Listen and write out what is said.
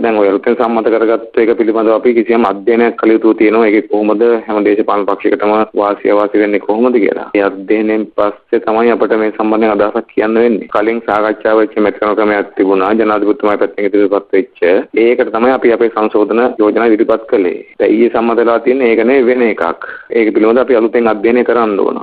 දැන් ඔය අලුතෙන් සම්මත කරගත්ත එක පිළිබඳව අපි කිසියම් අධ්‍යයනයක් කළ යුතු තියෙනවා. ඒකේ කොහොමද හැම දේශපාලන පක්ෂයකටම වාසිය වාසි වෙන්නේ කොහොමද කියලා. ඒ අධ්‍යයනයෙන් පස්සේ තමයි අපිට මේ සම්බන්ධයෙන් අදහසක් කියන්න වෙන්නේ. කලින් සාකච්ඡා වෙච්ච මෙතන ක්‍රමයක් තිබුණා. ජනාධිපතිතුමා පැත්තෙන් ඉදිරිපත් වෙච්ච. ඒකට තමයි අපි අපේ සංශෝධන යෝජනා ඉදිරිපත් කළේ. දැන් ඊයේ සම්මත වෙලා තියෙන්නේ ඒක නෙවෙයි වෙන එකක්. ඒක පිළිබඳව අපි අලුතෙන් අධ්‍යයනය කරන්න ඕන.